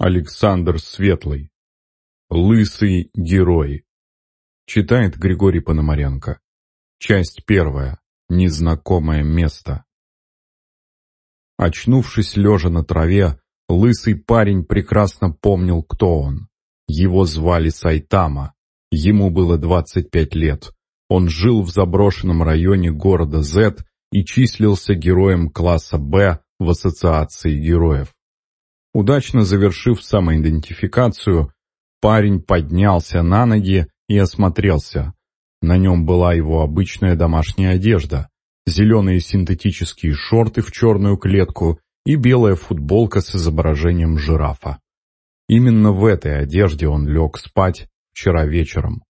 Александр Светлый. Лысый герой. Читает Григорий Пономаренко. Часть первая. Незнакомое место. Очнувшись лежа на траве, лысый парень прекрасно помнил, кто он. Его звали Сайтама. Ему было 25 лет. Он жил в заброшенном районе города З и числился героем класса Б в Ассоциации героев. Удачно завершив самоидентификацию, парень поднялся на ноги и осмотрелся. На нем была его обычная домашняя одежда, зеленые синтетические шорты в черную клетку и белая футболка с изображением жирафа. Именно в этой одежде он лег спать вчера вечером.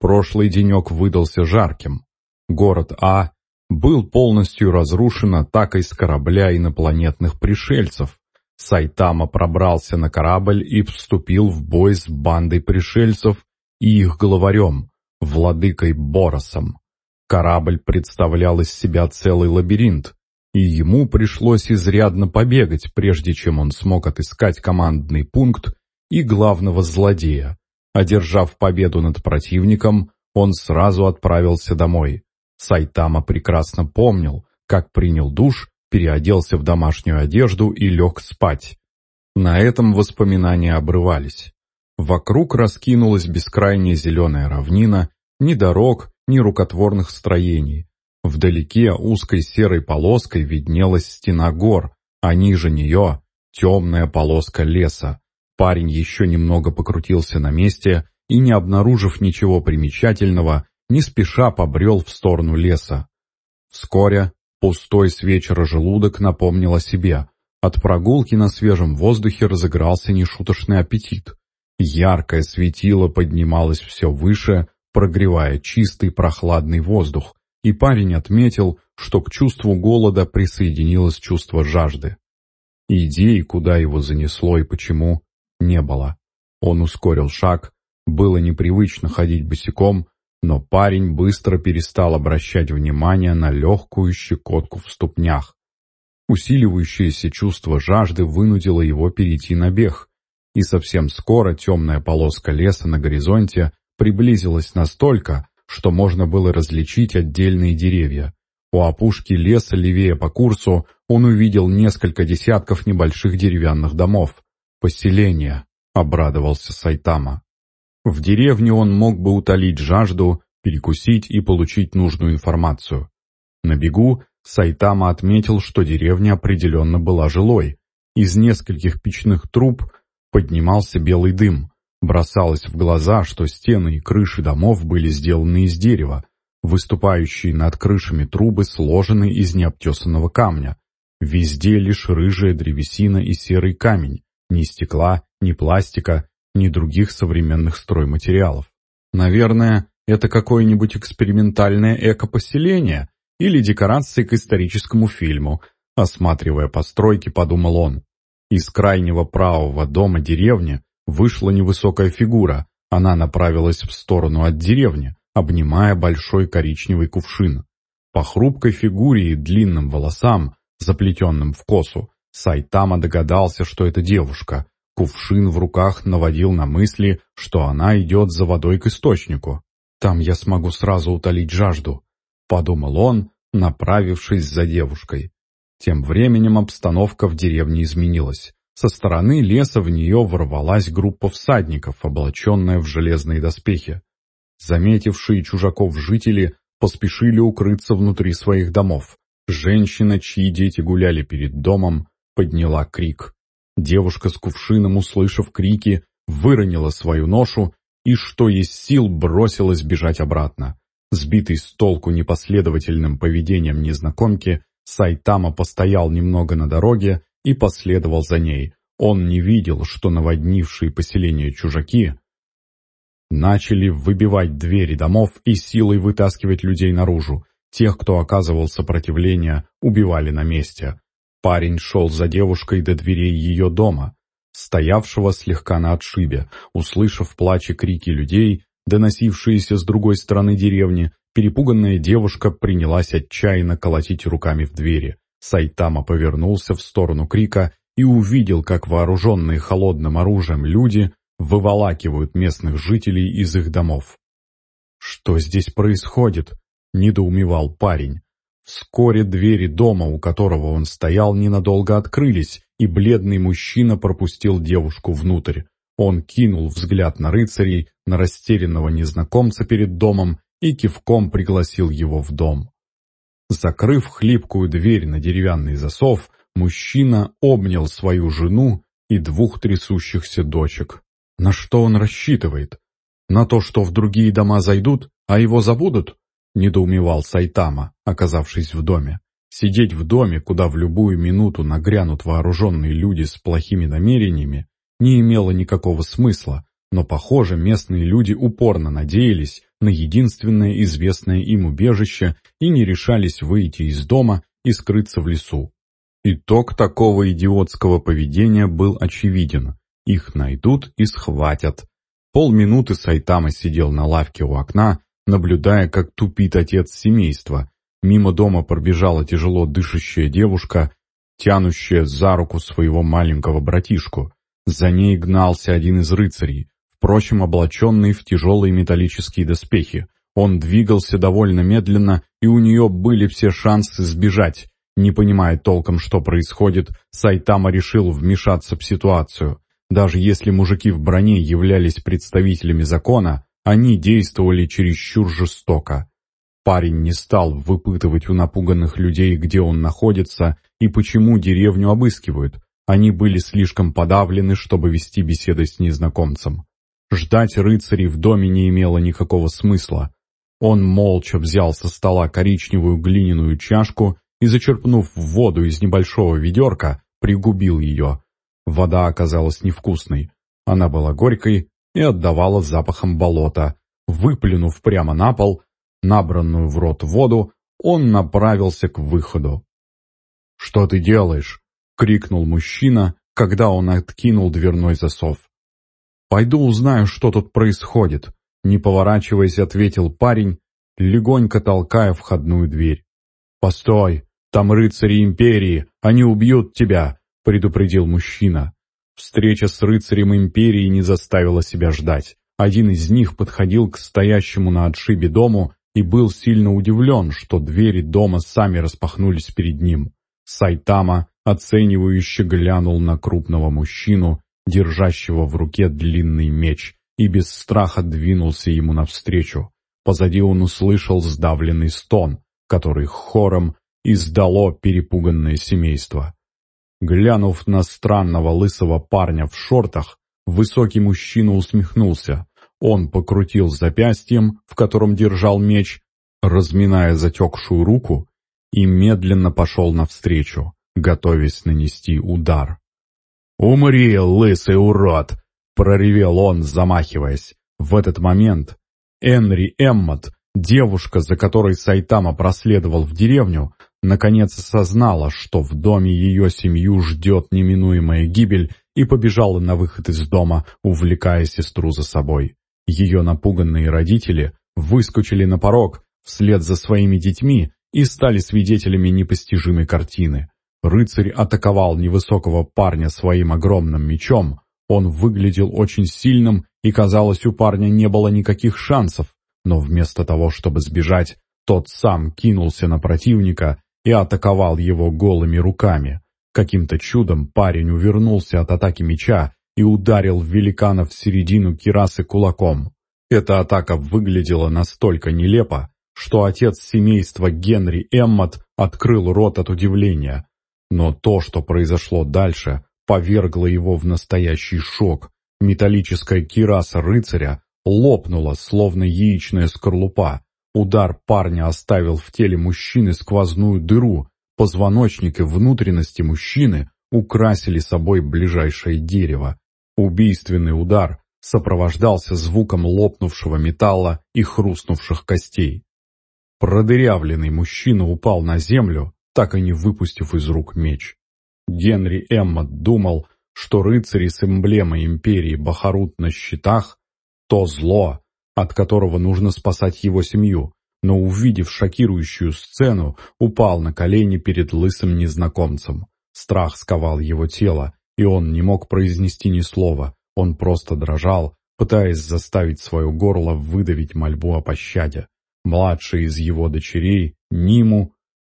Прошлый денек выдался жарким. Город А был полностью разрушен атакой с корабля инопланетных пришельцев. Сайтама пробрался на корабль и вступил в бой с бандой пришельцев и их главарем, владыкой Боросом. Корабль представлял из себя целый лабиринт, и ему пришлось изрядно побегать, прежде чем он смог отыскать командный пункт и главного злодея. Одержав победу над противником, он сразу отправился домой. Сайтама прекрасно помнил, как принял душ, переоделся в домашнюю одежду и лег спать. На этом воспоминания обрывались. Вокруг раскинулась бескрайняя зеленая равнина, ни дорог, ни рукотворных строений. Вдалеке узкой серой полоской виднелась стена гор, а ниже нее темная полоска леса. Парень еще немного покрутился на месте и, не обнаружив ничего примечательного, не спеша побрел в сторону леса. Вскоре пустой с вечера желудок напомнил о себе. От прогулки на свежем воздухе разыгрался нешуточный аппетит. Яркое светило поднималось все выше, прогревая чистый прохладный воздух, и парень отметил, что к чувству голода присоединилось чувство жажды. Идеи, куда его занесло и почему, не было. Он ускорил шаг, было непривычно ходить босиком, но парень быстро перестал обращать внимание на легкую щекотку в ступнях. Усиливающееся чувство жажды вынудило его перейти на бег, и совсем скоро темная полоска леса на горизонте приблизилась настолько, что можно было различить отдельные деревья. У опушки леса левее по курсу он увидел несколько десятков небольших деревянных домов. «Поселение», — обрадовался Сайтама. В деревне он мог бы утолить жажду, перекусить и получить нужную информацию. На бегу Сайтама отметил, что деревня определенно была жилой. Из нескольких печных труб поднимался белый дым. Бросалось в глаза, что стены и крыши домов были сделаны из дерева. Выступающие над крышами трубы сложены из необтесанного камня. Везде лишь рыжая древесина и серый камень. Ни стекла, ни пластика, ни других современных стройматериалов. Наверное, это какое-нибудь экспериментальное экопоселение или декорации к историческому фильму. Осматривая постройки, подумал он. Из крайнего правого дома деревни вышла невысокая фигура. Она направилась в сторону от деревни, обнимая большой коричневый кувшин. По хрупкой фигуре и длинным волосам, заплетенным в косу, Сайтама догадался, что это девушка. Кувшин в руках наводил на мысли, что она идет за водой к источнику. «Там я смогу сразу утолить жажду», — подумал он, направившись за девушкой. Тем временем обстановка в деревне изменилась. Со стороны леса в нее ворвалась группа всадников, облаченная в железные доспехи. Заметившие чужаков жители поспешили укрыться внутри своих домов. Женщина, чьи дети гуляли перед домом, подняла крик. Девушка с кувшином, услышав крики, выронила свою ношу и, что есть сил, бросилась бежать обратно. Сбитый с толку непоследовательным поведением незнакомки, Сайтама постоял немного на дороге и последовал за ней. Он не видел, что наводнившие поселение чужаки начали выбивать двери домов и силой вытаскивать людей наружу. Тех, кто оказывал сопротивление, убивали на месте. Парень шел за девушкой до дверей ее дома, стоявшего слегка на отшибе. Услышав плач и крики людей, доносившиеся с другой стороны деревни, перепуганная девушка принялась отчаянно колотить руками в двери. Сайтама повернулся в сторону крика и увидел, как вооруженные холодным оружием люди выволакивают местных жителей из их домов. «Что здесь происходит?» — недоумевал парень. Вскоре двери дома, у которого он стоял, ненадолго открылись, и бледный мужчина пропустил девушку внутрь. Он кинул взгляд на рыцарей, на растерянного незнакомца перед домом и кивком пригласил его в дом. Закрыв хлипкую дверь на деревянный засов, мужчина обнял свою жену и двух трясущихся дочек. На что он рассчитывает? На то, что в другие дома зайдут, а его забудут? — недоумевал Сайтама, оказавшись в доме. Сидеть в доме, куда в любую минуту нагрянут вооруженные люди с плохими намерениями, не имело никакого смысла, но, похоже, местные люди упорно надеялись на единственное известное им убежище и не решались выйти из дома и скрыться в лесу. Итог такого идиотского поведения был очевиден. Их найдут и схватят. Полминуты Сайтама сидел на лавке у окна, наблюдая, как тупит отец семейства. Мимо дома пробежала тяжело дышащая девушка, тянущая за руку своего маленького братишку. За ней гнался один из рыцарей, впрочем, облаченный в тяжелые металлические доспехи. Он двигался довольно медленно, и у нее были все шансы сбежать. Не понимая толком, что происходит, Сайтама решил вмешаться в ситуацию. Даже если мужики в броне являлись представителями закона, они действовали чересчур жестоко. Парень не стал выпытывать у напуганных людей, где он находится и почему деревню обыскивают. Они были слишком подавлены, чтобы вести беседы с незнакомцем. Ждать рыцарей в доме не имело никакого смысла. Он молча взял со стола коричневую глиняную чашку и, зачерпнув воду из небольшого ведерка, пригубил ее. Вода оказалась невкусной. Она была горькой и отдавала запахом болота. Выплюнув прямо на пол набранную в рот воду, он направился к выходу. «Что ты делаешь?» — крикнул мужчина, когда он откинул дверной засов. «Пойду узнаю, что тут происходит», — не поворачиваясь, ответил парень, легонько толкая входную дверь. «Постой, там рыцари Империи, они убьют тебя», — предупредил мужчина. Встреча с рыцарем империи не заставила себя ждать. Один из них подходил к стоящему на отшибе дому и был сильно удивлен, что двери дома сами распахнулись перед ним. Сайтама оценивающе глянул на крупного мужчину, держащего в руке длинный меч, и без страха двинулся ему навстречу. Позади он услышал сдавленный стон, который хором издало перепуганное семейство. Глянув на странного лысого парня в шортах, высокий мужчина усмехнулся. Он покрутил запястьем, в котором держал меч, разминая затекшую руку, и медленно пошел навстречу, готовясь нанести удар. «Умри, лысый урод!» — проревел он, замахиваясь. В этот момент Энри Эммот, девушка, за которой Сайтама проследовал в деревню, наконец осознала, что в доме ее семью ждет неминуемая гибель, и побежала на выход из дома, увлекая сестру за собой. Ее напуганные родители выскочили на порог вслед за своими детьми и стали свидетелями непостижимой картины. Рыцарь атаковал невысокого парня своим огромным мечом. Он выглядел очень сильным, и, казалось, у парня не было никаких шансов. Но вместо того, чтобы сбежать, тот сам кинулся на противника и атаковал его голыми руками. Каким-то чудом парень увернулся от атаки меча и ударил великана в середину кирасы кулаком. Эта атака выглядела настолько нелепо, что отец семейства Генри Эммот открыл рот от удивления. Но то, что произошло дальше, повергло его в настоящий шок. Металлическая кираса рыцаря лопнула, словно яичная скорлупа, Удар парня оставил в теле мужчины сквозную дыру, позвоночник и внутренности мужчины украсили собой ближайшее дерево. Убийственный удар сопровождался звуком лопнувшего металла и хрустнувших костей. Продырявленный мужчина упал на землю, так и не выпустив из рук меч. Генри Эммот думал, что рыцари с эмблемой империи Бахарут на щитах — то зло, от которого нужно спасать его семью, но, увидев шокирующую сцену, упал на колени перед лысым незнакомцем. Страх сковал его тело, и он не мог произнести ни слова. Он просто дрожал, пытаясь заставить свое горло выдавить мольбу о пощаде. Младшая из его дочерей, Ниму,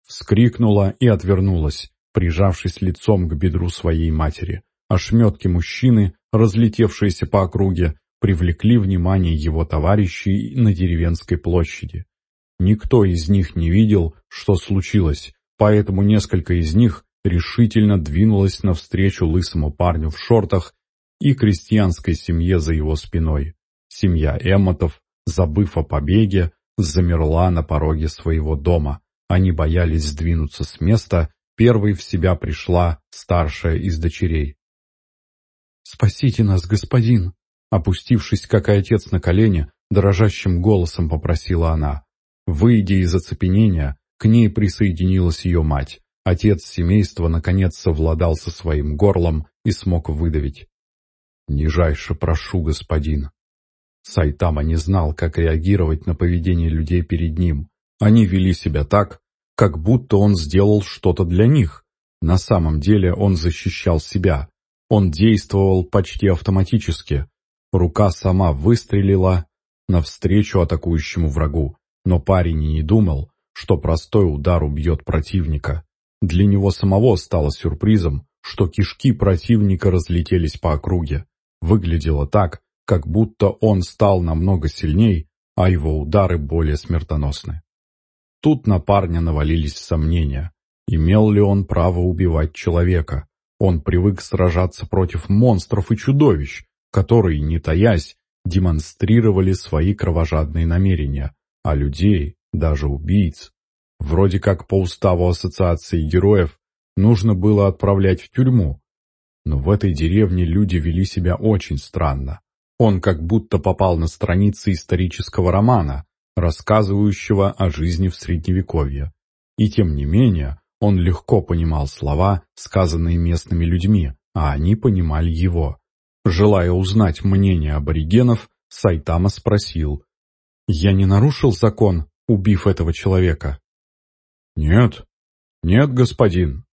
вскрикнула и отвернулась, прижавшись лицом к бедру своей матери. Ошметки мужчины, разлетевшиеся по округе, привлекли внимание его товарищей на деревенской площади. Никто из них не видел, что случилось, поэтому несколько из них решительно двинулось навстречу лысому парню в шортах и крестьянской семье за его спиной. Семья Эммотов, забыв о побеге, замерла на пороге своего дома. Они боялись сдвинуться с места, первой в себя пришла старшая из дочерей. «Спасите нас, господин!» Опустившись, как и отец на колени, дрожащим голосом попросила она. Выйдя из оцепенения, к ней присоединилась ее мать. Отец семейства наконец совладал со своим горлом и смог выдавить. «Нижайше прошу, господин». Сайтама не знал, как реагировать на поведение людей перед ним. Они вели себя так, как будто он сделал что-то для них. На самом деле он защищал себя. Он действовал почти автоматически. Рука сама выстрелила навстречу атакующему врагу, но парень и не думал, что простой удар убьет противника. Для него самого стало сюрпризом, что кишки противника разлетелись по округе. Выглядело так, как будто он стал намного сильней, а его удары более смертоносны. Тут на парня навалились сомнения. Имел ли он право убивать человека? Он привык сражаться против монстров и чудовищ, которые, не таясь, демонстрировали свои кровожадные намерения, а людей, даже убийц. Вроде как по уставу Ассоциации героев нужно было отправлять в тюрьму. Но в этой деревне люди вели себя очень странно. Он как будто попал на страницы исторического романа, рассказывающего о жизни в Средневековье. И тем не менее, он легко понимал слова, сказанные местными людьми, а они понимали его. Желая узнать мнение аборигенов, Сайтама спросил, «Я не нарушил закон, убив этого человека?» «Нет, нет, господин.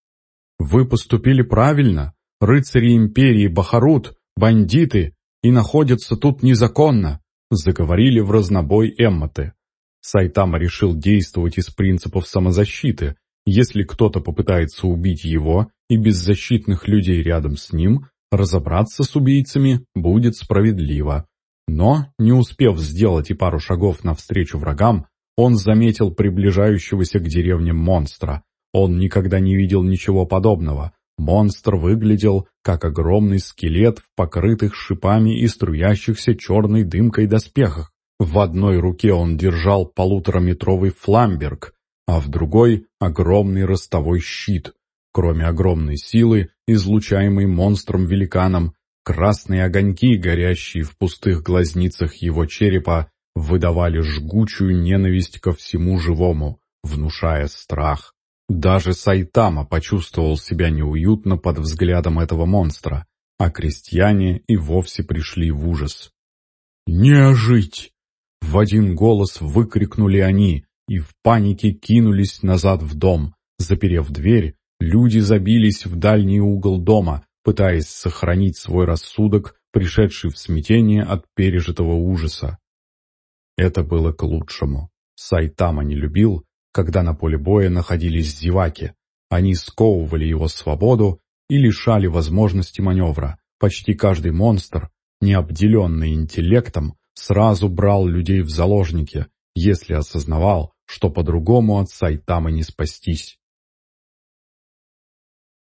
Вы поступили правильно. Рыцари империи Бахарут, бандиты, и находятся тут незаконно», заговорили в разнобой эммоты. Сайтама решил действовать из принципов самозащиты. Если кто-то попытается убить его и беззащитных людей рядом с ним, разобраться с убийцами будет справедливо. Но, не успев сделать и пару шагов навстречу врагам, он заметил приближающегося к деревне монстра. Он никогда не видел ничего подобного. Монстр выглядел, как огромный скелет в покрытых шипами и струящихся черной дымкой доспехах. В одной руке он держал полутораметровый фламберг, а в другой — огромный ростовой щит. Кроме огромной силы, излучаемой монстром-великаном, красные огоньки, горящие в пустых глазницах его черепа, выдавали жгучую ненависть ко всему живому, внушая страх. Даже Сайтама почувствовал себя неуютно под взглядом этого монстра, а крестьяне и вовсе пришли в ужас. «Не жить!» В один голос выкрикнули они и в панике кинулись назад в дом. Заперев дверь, люди забились в дальний угол дома, пытаясь сохранить свой рассудок, пришедший в смятение от пережитого ужаса. Это было к лучшему. Сайтама не любил, когда на поле боя находились зеваки. Они сковывали его свободу и лишали возможности маневра. Почти каждый монстр, не обделенный интеллектом, сразу брал людей в заложники, если осознавал, что по-другому от Сайтамы не спастись.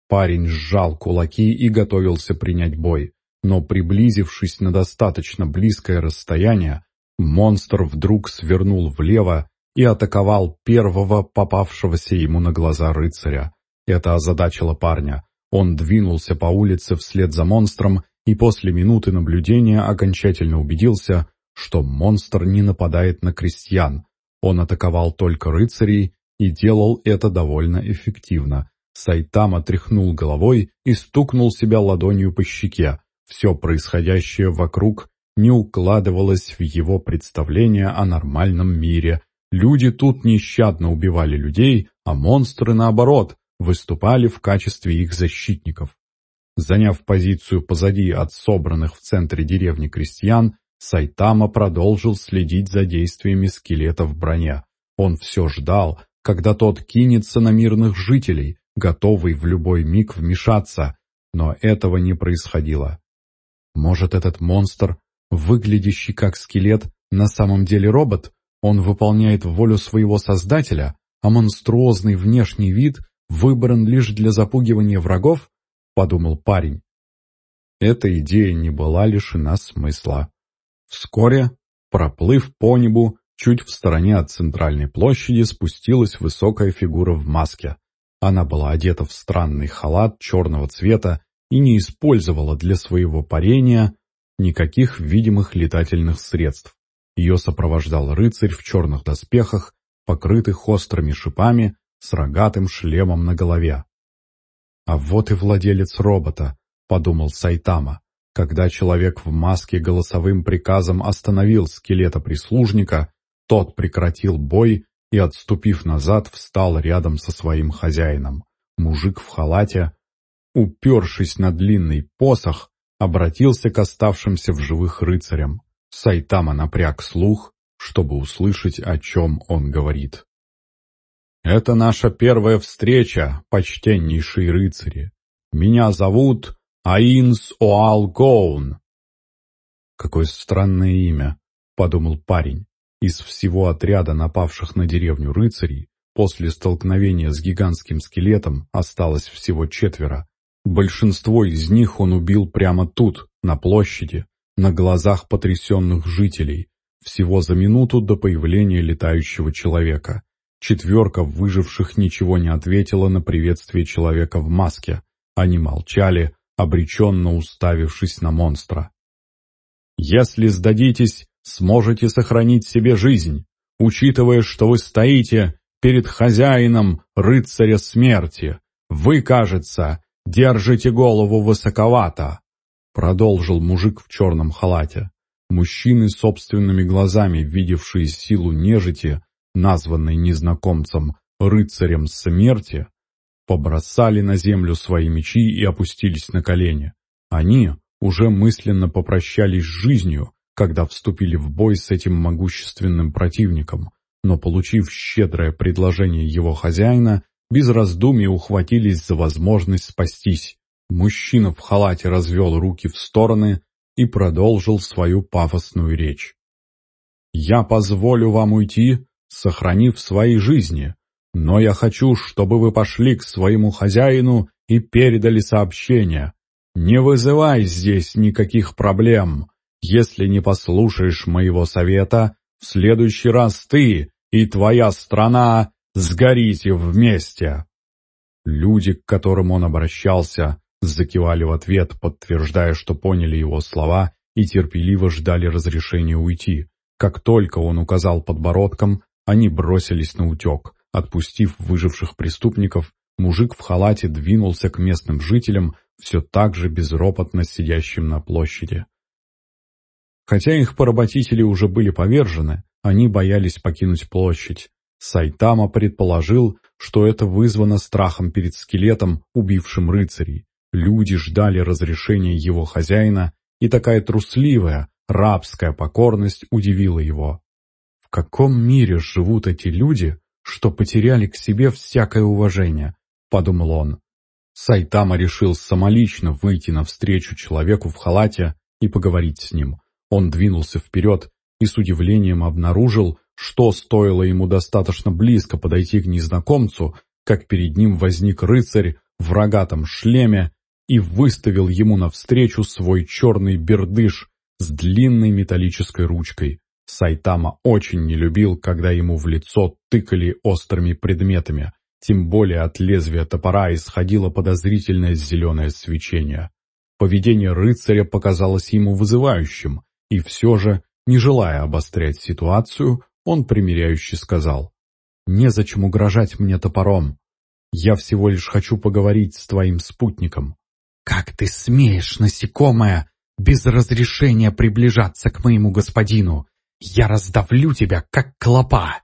Парень сжал кулаки и готовился принять бой, но приблизившись на достаточно близкое расстояние, Монстр вдруг свернул влево и атаковал первого попавшегося ему на глаза рыцаря. Это озадачило парня. Он двинулся по улице вслед за монстром и после минуты наблюдения окончательно убедился, что монстр не нападает на крестьян. Он атаковал только рыцарей и делал это довольно эффективно. Сайтама тряхнул головой и стукнул себя ладонью по щеке. Все происходящее вокруг не укладывалось в его представление о нормальном мире. Люди тут нещадно убивали людей, а монстры, наоборот, выступали в качестве их защитников. Заняв позицию позади от собранных в центре деревни крестьян, Сайтама продолжил следить за действиями скелета в броне. Он все ждал, когда тот кинется на мирных жителей, готовый в любой миг вмешаться, но этого не происходило. Может, этот монстр, выглядящий как скелет, на самом деле робот? Он выполняет волю своего создателя, а монструозный внешний вид выбран лишь для запугивания врагов? Подумал парень. Эта идея не была лишена смысла. Вскоре, проплыв по небу, чуть в стороне от центральной площади спустилась высокая фигура в маске. Она была одета в странный халат черного цвета и не использовала для своего парения никаких видимых летательных средств. Ее сопровождал рыцарь в черных доспехах, покрытых острыми шипами, с рогатым шлемом на голове. «А вот и владелец робота», — подумал Сайтама. Когда человек в маске голосовым приказом остановил скелета прислужника, тот прекратил бой и, отступив назад, встал рядом со своим хозяином. Мужик в халате, упершись на длинный посох, обратился к оставшимся в живых рыцарям. Сайтама напряг слух, чтобы услышать, о чем он говорит. «Это наша первая встреча, почтеннейшие рыцари. Меня зовут Аинс Оал Гоун. Какое странное имя, подумал парень. Из всего отряда напавших на деревню рыцарей, после столкновения с гигантским скелетом осталось всего четверо. Большинство из них он убил прямо тут, на площади, на глазах потрясенных жителей, всего за минуту до появления летающего человека. Четверка выживших ничего не ответила на приветствие человека в маске. Они молчали, обреченно уставившись на монстра. «Если сдадитесь, сможете сохранить себе жизнь, учитывая, что вы стоите перед хозяином рыцаря смерти. Вы, кажется, держите голову высоковато», продолжил мужик в черном халате. Мужчины, собственными глазами видевшие силу нежити, названной незнакомцем рыцарем смерти, побросали на землю свои мечи и опустились на колени. Они уже мысленно попрощались с жизнью, когда вступили в бой с этим могущественным противником, но, получив щедрое предложение его хозяина, без раздумий ухватились за возможность спастись. Мужчина в халате развел руки в стороны и продолжил свою пафосную речь. «Я позволю вам уйти, сохранив свои жизни, но я хочу, чтобы вы пошли к своему хозяину и передали сообщение. Не вызывай здесь никаких проблем. Если не послушаешь моего совета, в следующий раз ты и твоя страна сгорите вместе». Люди, к которым он обращался, закивали в ответ, подтверждая, что поняли его слова и терпеливо ждали разрешения уйти. Как только он указал подбородком, они бросились на утек. Отпустив выживших преступников, мужик в халате двинулся к местным жителям, все так же безропотно сидящим на площади. Хотя их поработители уже были повержены, они боялись покинуть площадь. Сайтама предположил, что это вызвано страхом перед скелетом, убившим рыцарей. Люди ждали разрешения его хозяина, и такая трусливая, рабская покорность удивила его. В каком мире живут эти люди, что потеряли к себе всякое уважение, подумал он. Сайтама решил самолично выйти навстречу человеку в халате и поговорить с ним. Он двинулся вперед и с удивлением обнаружил, что стоило ему достаточно близко подойти к незнакомцу, как перед ним возник рыцарь в рогатом шлеме и выставил ему навстречу свой черный бердыш с длинной металлической ручкой. Сайтама очень не любил, когда ему в лицо тыкали острыми предметами, тем более от лезвия топора исходило подозрительное зеленое свечение. Поведение рыцаря показалось ему вызывающим, и все же, не желая обострять ситуацию, он примиряюще сказал, «Незачем угрожать мне топором. Я всего лишь хочу поговорить с твоим спутником». «Как ты смеешь, насекомое, без разрешения приближаться к моему господину? «Я раздавлю тебя, как клопа!»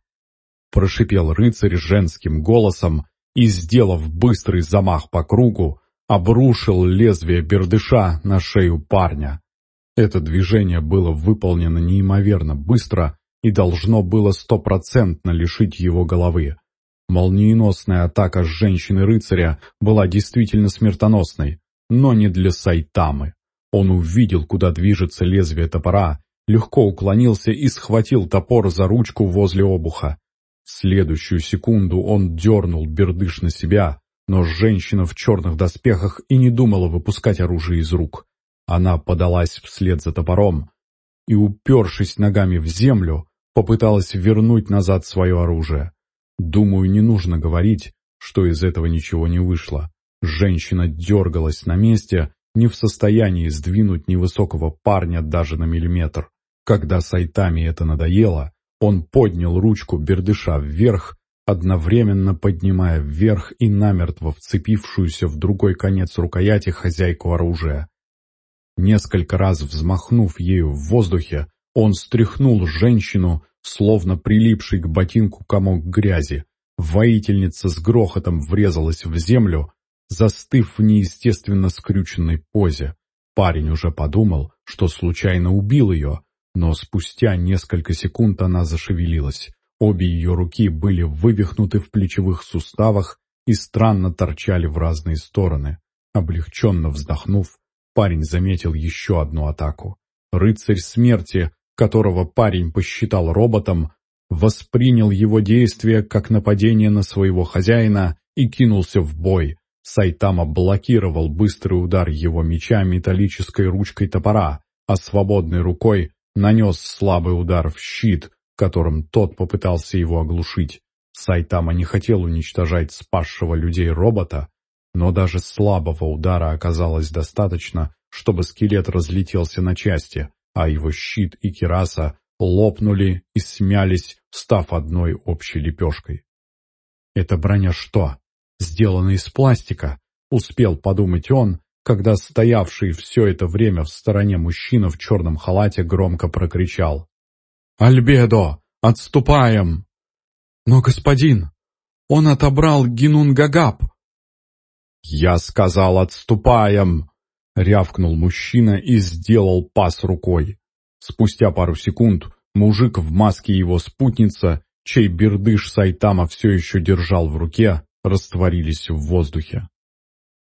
Прошипел рыцарь женским голосом, и, сделав быстрый замах по кругу, обрушил лезвие бердыша на шею парня. Это движение было выполнено неимоверно быстро и должно было стопроцентно лишить его головы. Молниеносная атака женщины-рыцаря была действительно смертоносной, но не для Сайтамы. Он увидел, куда движется лезвие топора, легко уклонился и схватил топор за ручку возле обуха. В следующую секунду он дернул бердыш на себя, но женщина в черных доспехах и не думала выпускать оружие из рук. Она подалась вслед за топором и, упершись ногами в землю, попыталась вернуть назад свое оружие. Думаю, не нужно говорить, что из этого ничего не вышло. Женщина дергалась на месте, не в состоянии сдвинуть невысокого парня даже на миллиметр. Когда Сайтами это надоело, он поднял ручку бердыша вверх, одновременно поднимая вверх и намертво вцепившуюся в другой конец рукояти хозяйку оружия. Несколько раз взмахнув ею в воздухе, он стряхнул женщину, словно прилипший к ботинку комок грязи. Воительница с грохотом врезалась в землю, застыв в неестественно скрюченной позе. Парень уже подумал, что случайно убил ее, но спустя несколько секунд она зашевелилась. Обе ее руки были вывихнуты в плечевых суставах и странно торчали в разные стороны. Облегченно вздохнув, парень заметил еще одну атаку. Рыцарь смерти, которого парень посчитал роботом, воспринял его действия как нападение на своего хозяина и кинулся в бой. Сайтама блокировал быстрый удар его меча металлической ручкой топора, а свободной рукой нанес слабый удар в щит, которым тот попытался его оглушить. Сайтама не хотел уничтожать спасшего людей робота, но даже слабого удара оказалось достаточно, чтобы скелет разлетелся на части, а его щит и кираса лопнули и смялись, став одной общей лепешкой. «Это броня что, сделана из пластика?» — успел подумать он, когда стоявший все это время в стороне мужчина в черном халате громко прокричал. «Альбедо! Отступаем!» «Но, господин, он отобрал Гинунгагап!» «Я сказал, отступаем!» — рявкнул мужчина и сделал пас рукой. Спустя пару секунд мужик в маске его спутница, чей бердыш Сайтама все еще держал в руке, растворились в воздухе.